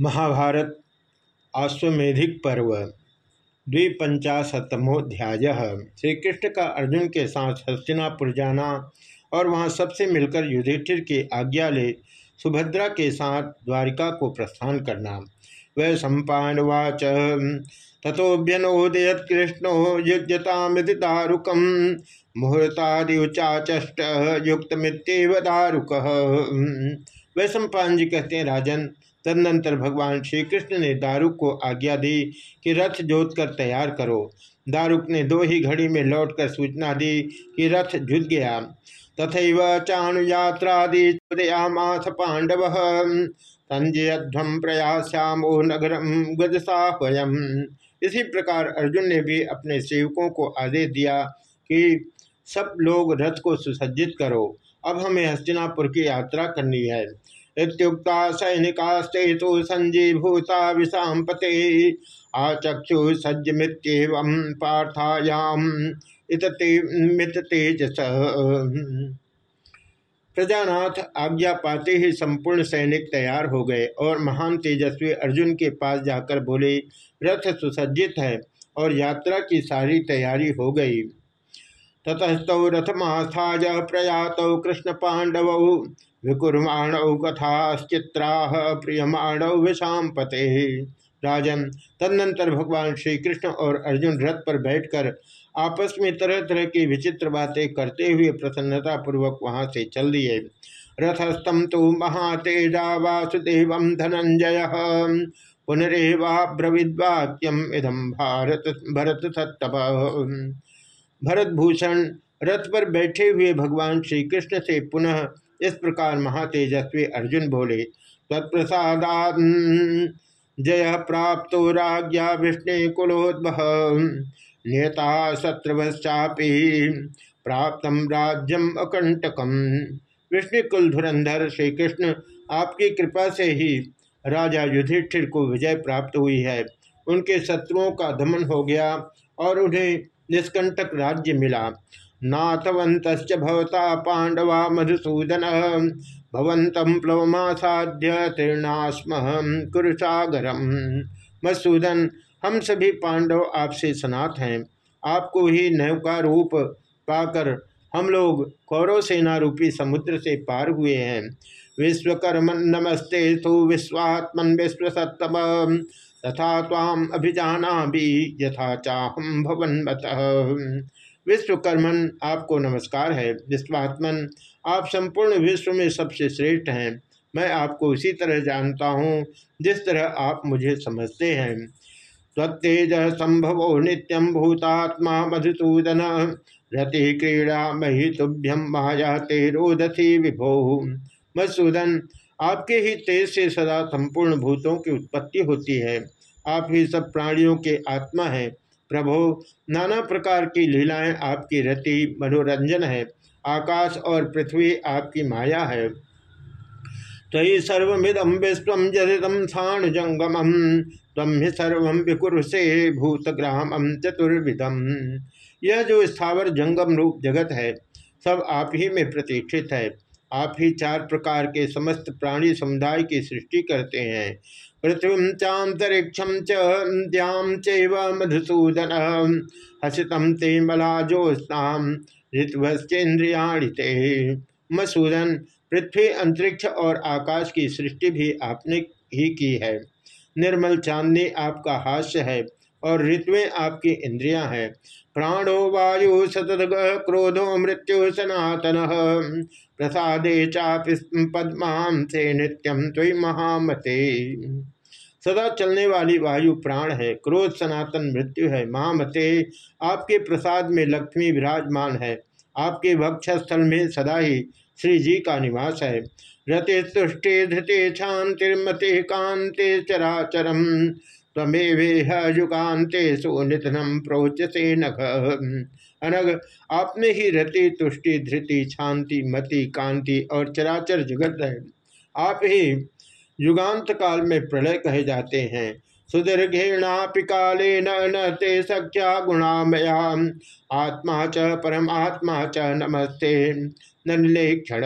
महाभारत आश्वेधिक पर्व द्विपंचाशतमोध्याय श्री कृष्ण का अर्जुन के साथ हस्तिनापुर जाना और वहाँ सबसे मिलकर युधिष्ठिर की आज्ञा ले सुभद्रा के साथ द्वारिका को प्रस्थान करना। वह सम्पावाच तथोभ्यनोदयत कृष्णो युजतामिति दारुकम मुहूर्तादिचाचष्ट युक्त मित्यव दारुक वह सम्पान जी कहते हैं, राजन तदनंतर भगवान श्री कृष्ण ने दारुक को आज्ञा दी कि रथ जोत कर तैयार करो। दारुक ने दो ही घड़ी में लौटकर सूचना दी कि रथ जुट गया। तथा चाणुयात्रादियामाथ पांडव संजयध्वम प्रयास्यामो नगरम गजसाहयम इसी प्रकार अर्जुन ने भी अपने सेवकों को आदेश दिया कि सब लोग रथ को सुसज्जित करो। अब हमें हस्तिनापुर की यात्रा करनी है। इत्युक्ता सैनिकास्ते तो संजीभूता विषापते आचक्षु सज्जमित्यव पार्थायाम मित तेजस। प्रजानाथ आज्ञा पाते ही संपूर्ण सैनिक तैयार हो गए और महान तेजस्वी अर्जुन के पास जाकर बोले, रथ सुसज्जित है और यात्रा की सारी तैयारी हो गई। ततस्तौ रथमास्थाय प्रयातौ कृष्ण पांडव विकुर्माणौ कथाश्चित्रा, प्रियमाणौ विषाम पते राजन, तदनंतर भगवान श्री कृष्ण और अर्जुन रथ पर बैठकर आपस में तरह तरह की विचित्र बातें करते हुए प्रसन्नता पूर्वक वहाँ से चल दिए। रथस्थम तो महातेजा वासुदेव धनंजय, पुनरेवाब्रविद्वाक्यम इदम भारत भरत सत्तभ भरत भूषण रथ पर बैठे हुए भगवान श्री कृष्ण से पुनः इस प्रकार महातेजस्वी अर्जुन बोले तत्प्रसादा जय प्राप्त राज्ञा विष्णु कुलोद्भव। नियता शत्रुवश्चापी प्राप्त राज्यम अकंटकम विष्णु कुल धुरंधर श्री कृष्ण आपकी कृपा से ही राजा युधिष्ठिर को विजय प्राप्त हुई है। उनके शत्रुओं का दमन हो गया और उन्हें निष्कंटक राज्य मिला। नाथवंत भवता पांडवा मधुसूदन। भवंतम प्लवमासाध्य तीर्णास्म कुरुसागरम। मधुसूदन, हम सभी पांडव आपसे सनात हैं। आपको ही नौका रूप पाकर हम लोग कौरव सेना रूपी समुद्र से पार हुए हैं। विश्वकर्म नमस्ते तो विश्वात्मन विश्व सत्तम तथा ताम अभिजाना भी यथा चाहम भवन विश्वकर्मन, आपको नमस्कार है। विश्वात्मन, आप संपूर्ण विश्व में सबसे श्रेष्ठ हैं। मैं आपको इसी तरह जानता हूँ, जिस तरह आप मुझे समझते हैं। त्वत्तेज संभवो नित्यम भूतात्मा मधुसूदन। रति क्रीड़ा मही तुभ्यम माया तेरोदथी विभो। मधुसूदन, आपके ही तेज से सदा संपूर्ण भूतों की उत्पत्ति होती है। आप ही सब प्राणियों के आत्मा हैं। प्रभो, नाना प्रकार की लीलाएँ आपकी रति, मनोरंजन है। आकाश और पृथ्वी आपकी माया है। तही सर्विदम विश्व जदितम स्थान जंगम तम ही सर्व विकुरुषे भूतग्राम चतुर्विधम। यह जो स्थावर जंगम रूप जगत है, सब आप ही में प्रतिष्ठित है। आप ही चार प्रकार के समस्त प्राणी समुदाय की सृष्टि करते हैं। पृथ्वी चातरिक्षम च्याम चैव मधुसूदन हसितम ते मलाजोस्ताम ऋतवश्चेन्द्रियाणिते मसूदन, पृथ्वी अंतरिक्ष और आकाश की सृष्टि भी आपने ही की है। निर्मल चांदनी आपका हास्य है और ऋतुएँ आपकी इंद्रियाँ हैं। प्राणो वायु सतत क्रोधो मृत्यु सनातन। प्रसादे चापि पद्मा से नित्यम त्वि महामते। सदा चलने वाली वायु प्राण है, क्रोध सनातन मृत्यु है, महामते। आपके प्रसाद में लक्ष्मी विराजमान है, आपके भक्षस्थल में सदा ही श्री जी का निवास है। रते तुष्टि धृते शांतिर्मते कांते चराचरम। तमेवेह युगान्ते सुनिधनम प्रोचसे नघ अनग आप में ही रति, तुष्टि, धृति, शांति, मति, कांति और चराचर जगत है। आप ही युगांत काल में प्रलय कहे जाते हैं। सुदीर्घेणापि काले न ते सख्या गुणामया। आत्मा च परमात्मा च नमस्ते नलिले क्षण।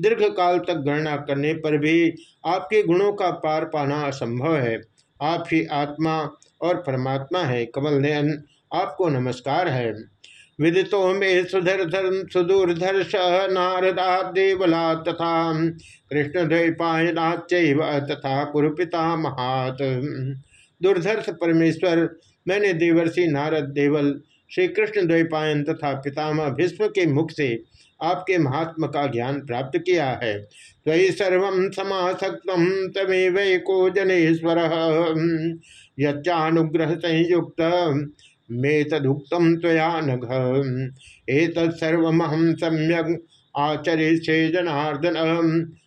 दीर्घ काल तक गणना करने पर भी आपके गुणों का पार पाना असंभव है। आप ही आत्मा और परमात्मा है, कमल नयन आपको नमस्कार है। विदितो मे सुधरधर सुदूरधर्ष नारदा देवला तथा कृष्ण द्वैपायनाच तथा कुरुपिता महात। दुर्धर्ष परमेश्वर, मैंने देवर्षि नारद देवल श्री कृष्ण द्वैपायन तथा पितामह भीष्म के मुख से आपके महात्मा का ज्ञान प्राप्त किया है। तयि सर्व समासक्त तमेव को जनेश्वर। यच्चानुग्रह संयुक्त मे तदुक्तम त्वया नघ। एतत्सर्वमहम सम्यक आचरिष्ये जनार्दन।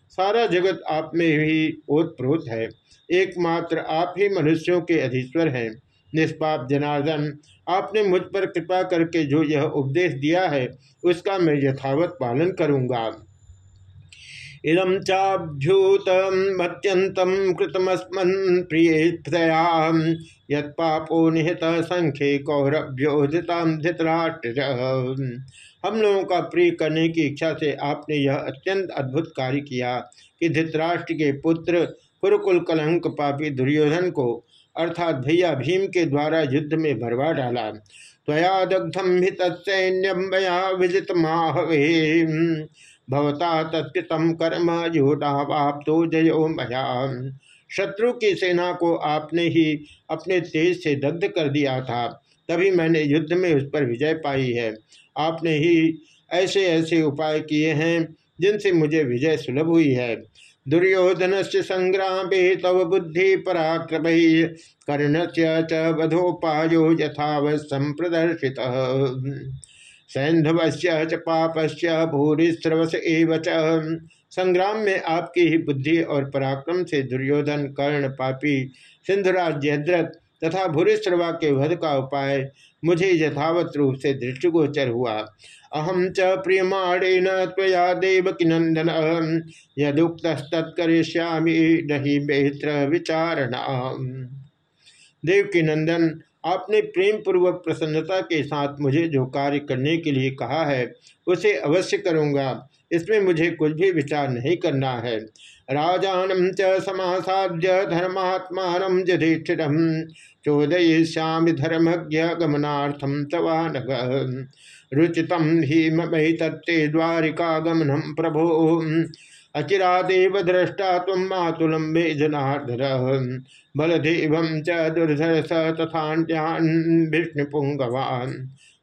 सारा जगत आप में ही ओतप्रोत है। एकमात्र आप ही मनुष्यों के अधीश्वर हैं। निष्पाप जनार्दन, आपने मुझ पर कृपा करके जो यह उपदेश दिया है, उसका मैं यथावत पालन करूँगा। इदम चाभ्यूतमत्यंतम कृतमस्मन् प्रियया यत्पापो निहित संख्ये कौरभ्योधिताम धृतराष्ट्र हम लोगों का प्रिय करने की इच्छा से आपने यह अत्यंत अद्भुत कार्य किया कि धृतराष्ट्र के पुत्र कुरुकुल कलंक पापी दुर्योधन को, अर्थात भैया भीम के द्वारा युद्ध में भरवा डाला। त्वया दग्धम भी तत्सैन्यम मया विजित माहवे भवता तत्कृतम कर्म युटावाप्तो जयो मया। शत्रु की सेना को आपने ही अपने तेज से दग्ध कर दिया था। तभी मैंने युद्ध में उस पर विजय पाई है। आपने ही ऐसे ऐसे उपाय किए हैं जिनसे मुझे विजय सुलभ हुई है। दुर्योधन से संग्राम तव बुद्धि पराक्रम कर्ण से च वधोपायो यथावत संप्रदर्शित। सैंधवश्य च पापस्य भूरिश्रवस एव संग्राम में आपकी ही बुद्धि और पराक्रम से दुर्योधन, कर्ण, पापी सिंधुराज जयद्रथ तथा भूरिश्रवा के वध का उपाय मुझे यथावत रूप से दृष्टिगोचर हुआ। अहम च प्रियमाणेन त्वया देवकी नंदन यदुक्त तत्करिष्यामी नहीं बेहतर विचारणा देवकी नंदन आपने प्रेम पूर्वक प्रसन्नता के साथ मुझे जो कार्य करने के लिए कहा है, उसे अवश्य करूँगा। इसमें मुझे कुछ भी विचार नहीं करना है। राजानम च समासाद्य धर्मात्मा युधिष्ठिर चोदयिष्यामि धर्मज्ञ गमनार्थम तवान रुचित ही मई तत्ते द्वारिका गमनम प्रभो। अचिरादेव दृष्टा तुम मातुलम जनार्दर बलदेव च दुर्धर्ष तथा विष्णुपुंगवान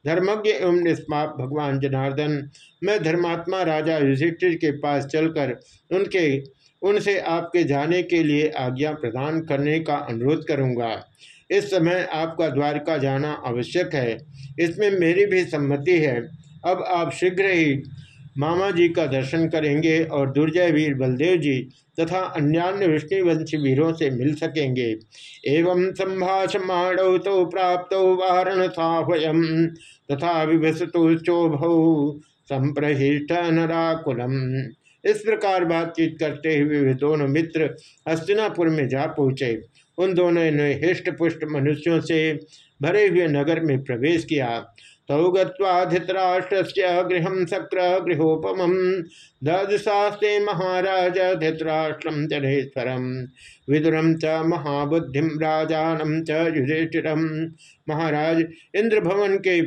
धर्मज्ञ एवं निष्पाप भगवान जनार्दन, मैं धर्मात्मा राजा युधिष्ठिर के पास चलकर उनके, उनसे आपके जाने के लिए आज्ञा प्रदान करने का अनुरोध करूँगा। इस समय आपका द्वारका जाना आवश्यक है। इसमें मेरी भी सम्मति है। अब आप शीघ्र ही मामा जी का दर्शन करेंगे और दुर्जय वीर बलदेव जी तथा अन्यान्य विष्णुवंशी वीरों से मिल सकेंगे। एवं संभाषमाण तो प्राप्त वारण साहयम तथा विभसतो चोभ संप्रहिष्ट नराकुलम। इस प्रकार बातचीत करते हुए वे दोनों मित्र हस्तिनापुर में जा पहुँचे। उन दोनों ने हृष्ट पुष्ट मनुष्यों से भरे हुए नगर में प्रवेश किया। तौ गृहराष्ट्र गृह शक्र गृहोपम। ददशास्ते महाराज धृतराष्ट्रम जनेश्वरम विदुरम च महाबुद्धि राजानम च महाराज इंद्र भवन के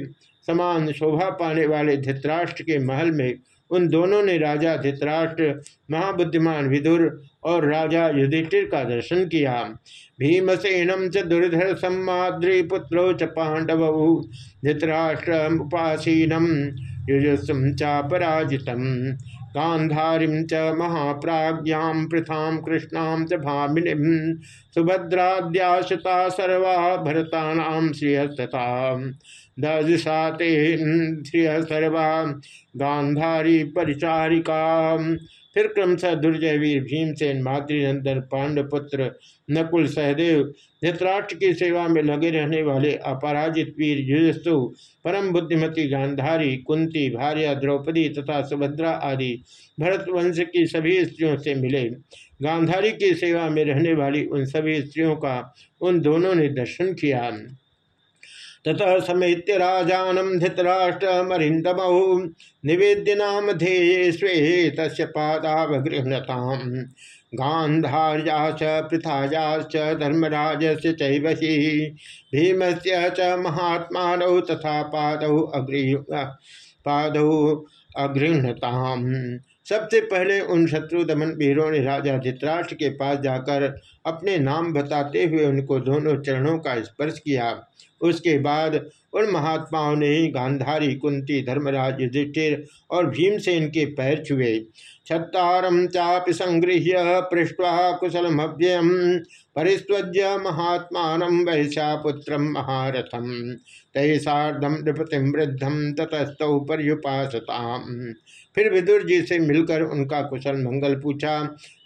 समान शोभा पाने वाले धृतराष्ट्र के महल में उन दोनों ने राजा धृतराष्ट्र, महाबुद्धिमान विदुर और राजा युधिष्ठिर का दर्शन किया। भीमसेनम च दुर्धर सम्माद्री पुत्रो च पांडव धृतराष्ट्रमुपासीनम युजस्म चापराजितम गांधारीं च महाप्राज्ञां, पृथां कृष्णां च भामिनीं, सुभद्राद्याशता सर्वा भरतानां श्रियस्तथा दशा ते श्रिय सर्वा गांधारी परिचारिका फिर क्रमशः दुर्जय वीर भीमसेन, मातृनंदन पांडपुत्र नकुल सहदेव, धृतराष्ट्र की सेवा में लगे रहने वाले अपराजित वीर युजस्तु परम बुद्धिमती गांधारी, कुंती, भार्या द्रौपदी तथा सुभद्रा आदि भरतवंश की सभी स्त्रियों से मिले। गांधारी की सेवा में रहने वाली उन सभी स्त्रियों का उन दोनों ने दर्शन किया। ततः समेत्य राजानम धृतराष्ट्रमरिंदमौ निवेद्य नाम ध्येये स्वे तस् पादावगृहणताम। गांधार्या च पृथायाश्च से चैवशी से च महात्मा तथा पादौ अग्रीह पादौ अगृहताम सबसे पहले उन शत्रु दमन वीरों ने राजा धित्राष्ट्र के पास जाकर अपने नाम बताते हुए उनको दोनों चरणों का स्पर्श किया। उसके बाद उन महात्माओं ने ही गांधारी, कुंती, धर्मराज, युधिष्ठिर और भीम से इनके पैर छुए। छत्तारम चापि संगृह्य पृष्ठा कुशलमव्ययम परिस्वज्य महात्मा वैश्यापुत्र महारथम तय साधम नृपतिम वृद्धम ततस्तौ पर्युपासताम। फिर विदुर जी से मिलकर उनका कुशल मंगल पूछा।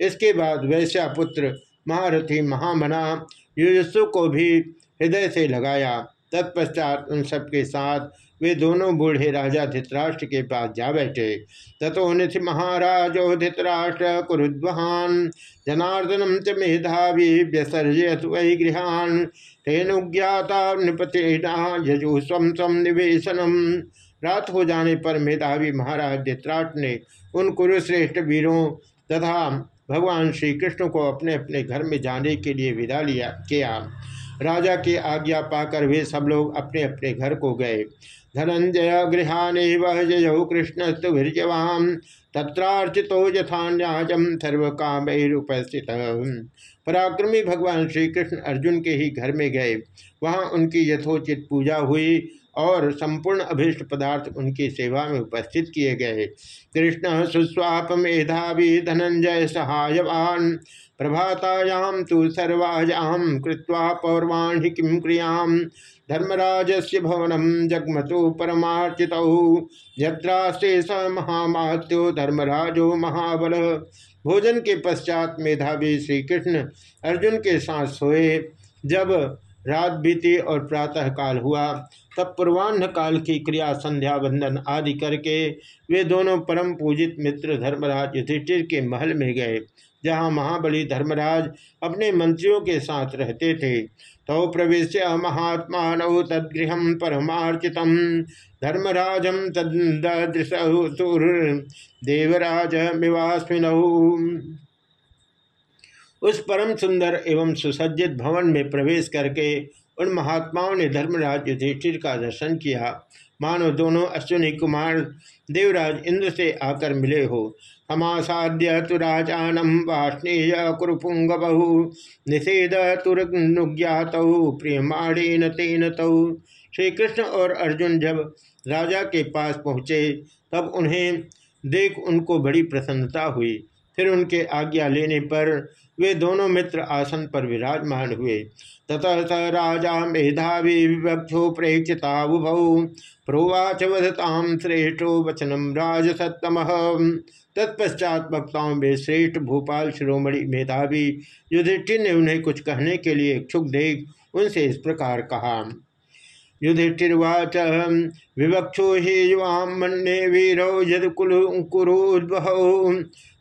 इसके बाद वैश्या पुत्र महारथी, महामना युजस्सु को भी हृदय से लगाया। तत्पश्चात उन सबके साथ वे दोनों बूढ़े राजा धित्राष्ट्र के पास जा बैठे। तथो निथि महाराजो धित्राष्ट्र कुरुद्वान जनार्दनम च मेधावी व्यसर्जयत वही गृहान तेनुज्ञाता नृपतिना यजु स्वम निवेशनम रात हो जाने पर मेधावी महाराज धित्राष्ट्र ने उन कुरुश्रेष्ठ वीरों तथा भगवान श्री कृष्ण को अपने अपने घर में जाने के लिए विदा लिया, किया। राजा की आज्ञा पाकर वे सब लोग अपने अपने घर को गए। धनंजय गृहाने वह जय कृष्णस्तु वीरजवाम तत्रार्चितो यथान्याजम सर्व काम उपस्थित पराक्रमी भगवान श्री कृष्ण अर्जुन के ही घर में गए। वहाँ उनकी यथोचित पूजा हुई और संपूर्ण अभीष्ट पदार्थ उनकी सेवा में उपस्थित किए गए। कृष्ण सुस्वाप मेधावी, धनंजय सहायवान प्रभातायाम तो सर्वायाम कृत्वा पौर्वाणी किम क्रियाम धर्मराज से भवनम जगमतो परमार्चित यत्रास्ते स महामात्यो धर्मराजो महाबल। भोजन के पश्चात मेधावी श्री कृष्ण अर्जुन के साथ सोए। जब रात बीती और प्रातः काल हुआ, तब पूर्वान्ह काल की क्रिया, संध्या, वंदन आदि करके वे दोनों परम पूजित मित्र धर्मराज युधिष्ठिर के महल में गए। जहाँ महाबली धर्मराज अपने मंत्रियों के साथ रहते थे तो प्रवेश महात्मा तदगृह परमार्चित धर्मराजम तदृशुर्देवराज उस परम सुंदर एवं सुसज्जित भवन में प्रवेश करके उन महात्माओं ने धर्मराज युधिष्ठिर का दर्शन किया। मानो दोनों अश्विनी कुमार देवराज इंद्र से आकर मिले हो। समासाद्य तु राजानम वाष्णेय कुरुपुंग बहु निषेध तुर्नुज्ञात, प्रियमाणेन तेन तौ। श्री कृष्ण और अर्जुन जब राजा के पास पहुँचे, तब उन्हें देख उनको बड़ी प्रसन्नता हुई। फिर उनके आज्ञा लेने पर वे दोनों मित्र आसन पर विराजमान हुए। ततः स राजा मेधावी विवक्षो प्रेक्षिता उभौ। प्रोवाच वधताम श्रेष्ठो वचनम राजसत्तम। तत्पश्चात वक्ताओं में श्रेष्ठ भोपाल शिरोमणि मेधावी युधिष्ठिर ने उन्हें कुछ कहने के लिए इच्छुक देख उनसे इस प्रकार कहा युधिष्ठिर्वाच विवक्षो ही युवाम मन्ये वीरौ यद कुरुद्वहौ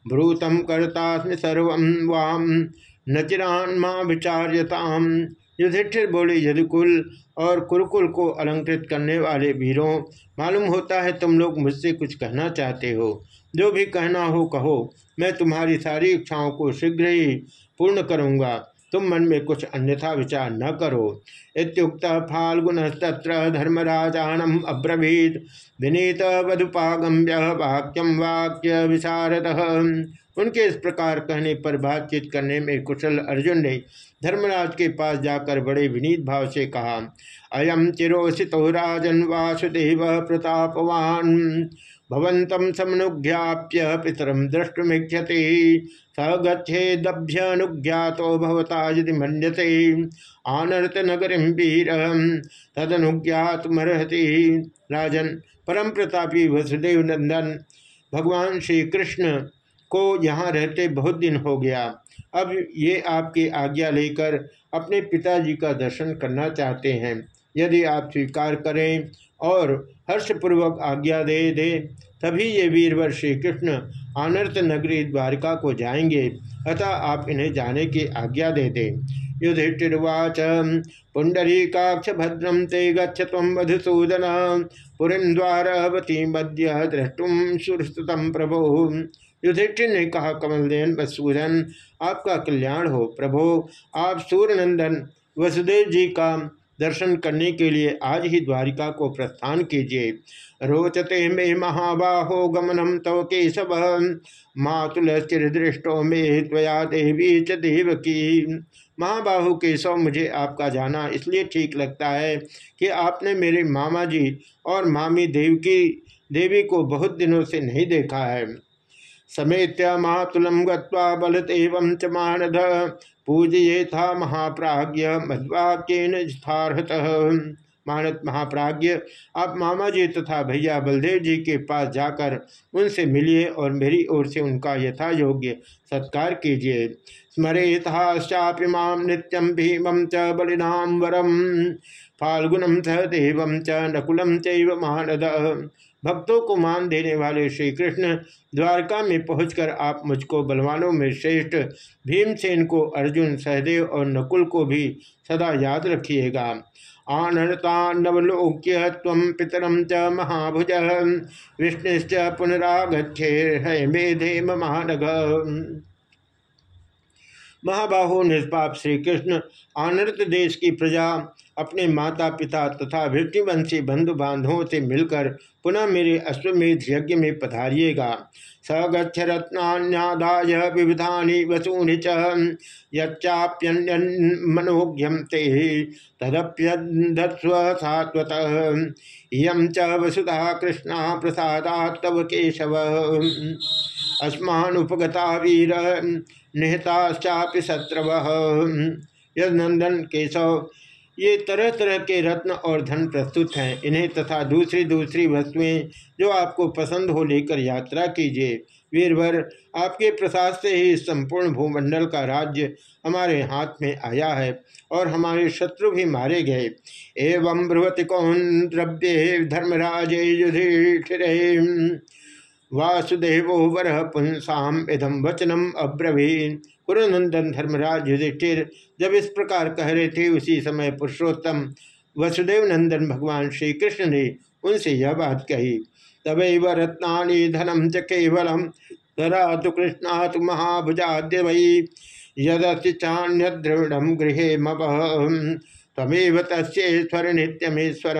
भ्रूतम करता सर्व वाम नचिरान माँ विचार्यताम युधिष्ठिर बोले, यदुकुल और कुरुकुल को अलंकृत करने वाले वीरों, मालूम होता है तुम लोग मुझसे कुछ कहना चाहते हो। जो भी कहना हो कहो। मैं तुम्हारी सारी इच्छाओं को शीघ्र ही पूर्ण करूँगा। तुम मन में कुछ अन्यथा विचार न करो। इतुक्त फाल्गुन तत्र धर्मराजानम अब्रवीत। विनीत वधुपागम्य वाक्यम वाक्य विशारद उनके इस प्रकार कहने पर बातचीत करने में कुशल अर्जुन ने धर्मराज के पास जाकर बड़े विनीत भाव से कहा अयम चिरोषितो राजन वासुदेव प्रतापवान। भवंतम समनुज्ञाप्य पितरम दृष्टुमीक्षति स गच्छेदभ्यनुज्ञातो भवता यदि मन्यते। आनर्त नगरी वीर तदनुज्ञातमर्हति। राजन परम प्रतापी वसुदेव नंदन भगवान श्री कृष्ण को यहाँ रहते बहुत दिन हो गया। अब ये आपकी आज्ञा लेकर अपने पिताजी का दर्शन करना चाहते हैं। यदि आप स्वीकार करें और हर्षपूर्वक आज्ञा दे दे। तभी ये वीरवर श्री कृष्ण आनर्त नगरी द्वारिका को जाएँगे, अतः आप इन्हें जाने की आज्ञा दे दें युधिष्ठिर्वाच पुंडरीकाक्ष भद्रम ते तम मधुसूदन पुरीन्द्वारवती मध्य द्रष्टुम सुरस्तुतम प्रभो। युधिष्ठिर ने कहा, कमलदेन, वसुधन, आपका कल्याण हो प्रभो। आप सूर्यनंदन, वसुदेव जी का दर्शन करने के लिए आज ही द्वारिका को प्रस्थान कीजिए। रोचते मे महाबाहो गमनम तव केशव। मातुल चिरदृष्टो मे त्वया देवी च देव की महाबाहु केशव, मुझे आपका जाना इसलिए ठीक लगता है कि आपने मेरे मामा जी और मामी देवकी, देवी को बहुत दिनों से नहीं देखा है। समेत्य मातुलम गत्वा बलतेवं च मानद पूजये था महाप्राज्य मध्वाक्यन स्थारहत मानत महाप्राज्य आप मामा जी तथा भैया बलदेव जी के पास जाकर उनसे मिलिए और मेरी ओर से उनका यथा योग्य सत्कार कीजिए। स्मरेताश्चापि माम नित्यम भीमं च बलिनाम वरम फाल्गुनम च देव च नकुलम चैव मानद। भक्तों को मान देने वाले श्री कृष्ण द्वारका में पहुंचकर आप मुझको बलवानों में श्रेष्ठ, भीमसेन को अर्जुन, सहदेव और नकुल को भी सदा याद रखिएगा। आनतान्नवलोक्य तम पितरम च महाभुज, विष्णुश्च पुनरागछे है मेधे महानघ महाबाहु निष्पाप श्री कृष्ण आनृत देश की प्रजा अपने माता पिता तथा वृत्तिवंशी बंधु बांधवों से मिलकर पुनः मेरे अश्वमेध यज्ञ में पधारिएगा। स गच्छ रत्नान्यादाय विविधा वसूनि च यच्चाप्यन्यन्मनोज्ञम ते तदप्यधत्स्व सात्वत। इं च वसुधा कृष्णा प्रसादा तव केशव। अस्मानुपगता वीर निहताश्चापि शत्रव। यदनंदन केशव ये तरह तरह के रत्न और धन प्रस्तुत हैं। इन्हें तथा दूसरी दूसरी वस्तुएँ जो आपको पसंद हो लेकर यात्रा कीजिए। वीरभर, आपके प्रसाद से ही संपूर्ण भूमंडल का राज्य हमारे हाथ में आया है और हमारे शत्रु भी मारे गए। एवं बृहति कौन द्रव्य धर्मराज युधिष्ठिर। वासुदेवो वर पुंसाम इधम वचनम अब्रवीन। कुरुनंदन धर्मराज युधिष्ठिर जब इस प्रकार कह रहे थे, उसी समय पुरुषोत्तम वसुदेव नंदन भगवान श्री कृष्ण ने उनसे यह बात कही तबैव रत्ना धनम च केवलम धरा तो कृष्णात महाभुजाद्य वही यदि चान्य द्रविड़म गृह मव तमेव तस्वर नित्यमेश्वर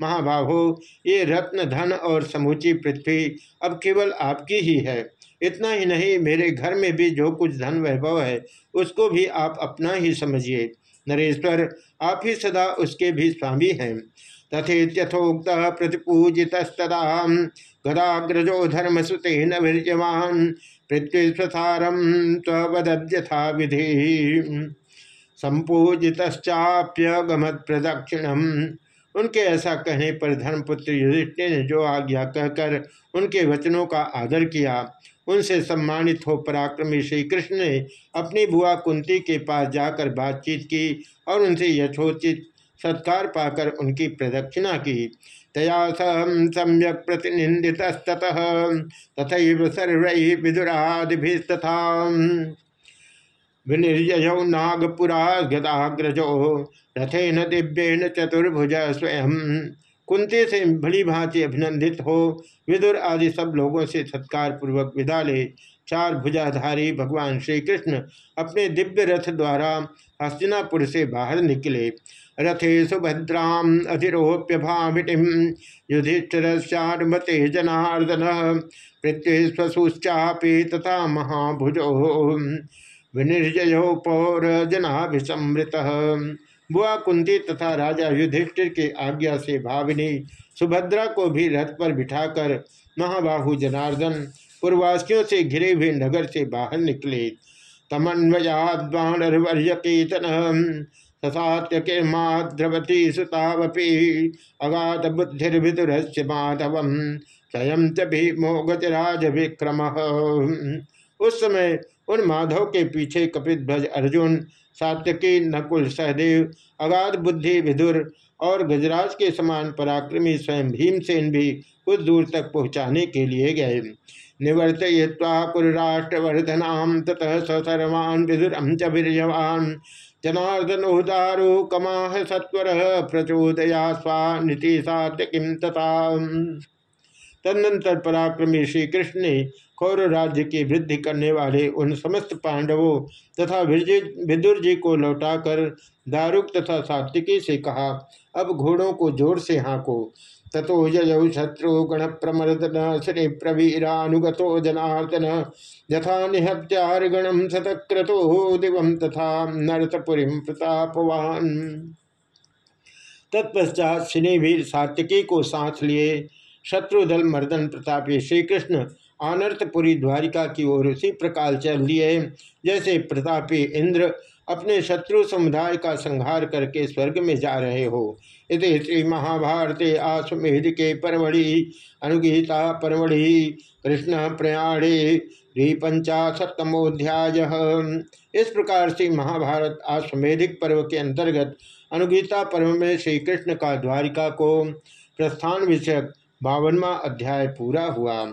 महाबाहो, ये रत्न, धन और समूची पृथ्वी अब केवल आपकी ही है। इतना ही नहीं, मेरे घर में भी जो कुछ धन वैभव है, उसको भी आप अपना ही समझिए। नरेश्वर, आप ही सदा उसके भी स्वामी हैं। तथेत्यथोक्त प्रतिपूजितस्तदा गदाग्रजो वीर्यवान पृथ्वी प्रसारम तवदद्यथा विधि प्रदक्षिणम उनके ऐसा कहने पर धर्मपुत्र युधिष्ठिर ने जो आज्ञा कहकर उनके वचनों का आदर किया, उनसे सम्मानित हो पराक्रमी श्री कृष्ण ने अपनी बुआ कुंती के पास जाकर बातचीत की और उनसे यथोचित सत्कार पाकर उनकी प्रदक्षिणा की। तया सहम सम्यक प्रतिनिंदित तथा सर्व विदुरादिभिस्तथा विनिर्य नागपुरा गदाग्रजो। रथेन दिव्येन चतुर्भुज स्वयं। कुंती से भली भांति अभिनंदित हो। विदुर आदि सब लोगों से सत्कार पूर्वक विदा ले। चार भुजाधारी भगवान श्री कृष्ण अपने दिव्य रथ द्वारा हस्तिनापुर से बाहर निकले। रथे सुभद्राम अधिरोप्य भामिटिम युधिष्ठिरमते जनार्दन। पृथ्वी स्वसुश्चापी तथा महाभुजो। विनिर्जयो पौर जनाभिसमृत बुआ कुंती तथा राजा युधिष्ठिर के आज्ञा से भाविनी सुभद्रा को भी रथ पर बिठाकर महाबाहु जनार्दन पूर्वासियों से घिरे हुए नगर से बाहर निकले। तमन्वयाद्वानर्वर्यकेतन ससात्य के माद्रवती सुतावपी अगाध बुद्धिर्भिदुर माधव, स्वयं च भीमो गजराज विक्रम उस समय उन माधव के पीछे कपित भज अर्जुन, सात्यकी, नकुल, सहदेव, अगाध बुद्धि, विदुर और गजराज के समान पराक्रमी स्वयं भीमसेन भी कुछ दूर तक पहुँचाने के लिए गए। निवर्तय्वा कुराष्ट्रवर्धनाम ततः सर्वान् विदुरम च वीरवान जनार्दन उदारो कमाह सत्वर प्रचोदया स्वानिति सात्यकिम तथा। तदनंतर पराक्रमी श्री कृष्ण ने कौर राज्य की वृद्धि करने वाले उन समस्त पांडवों तथा विदुर जी को लौटाकर दारुक तथा सात्विकी से कहा, अब घोड़ों को ज़ोर से हाँको। तथो जय शत्रु गण प्रमर्दन श्री प्रवीरा प्रवीरानुगतो जनार्दन। यथा निहत्यागणम शतक्रतो दिवम तथा नरतपुरी प्रतापवान। तत्पश्चात भी सात्विकी को सांस लिए शत्रुदल मर्दन प्रतापी श्री कृष्ण आनर्तपुरी द्वारिका की ओर उसी प्रकार चल लिए जैसे प्रतापी इंद्र अपने शत्रु समुदाय का संहार करके स्वर्ग में जा रहे हो। इति श्री महाभारते आश्वेध के परमढ़ि, अनुगीता परमढ़ि, कृष्ण प्रयाणे पंचाशतमोध्याय इस प्रकार से महाभारत आश्वेधिक पर्व के अंतर्गत अनुगीता पर्व में श्री कृष्ण का द्वारिका को प्रस्थान विषयक बावनवा अध्याय पूरा हुआ।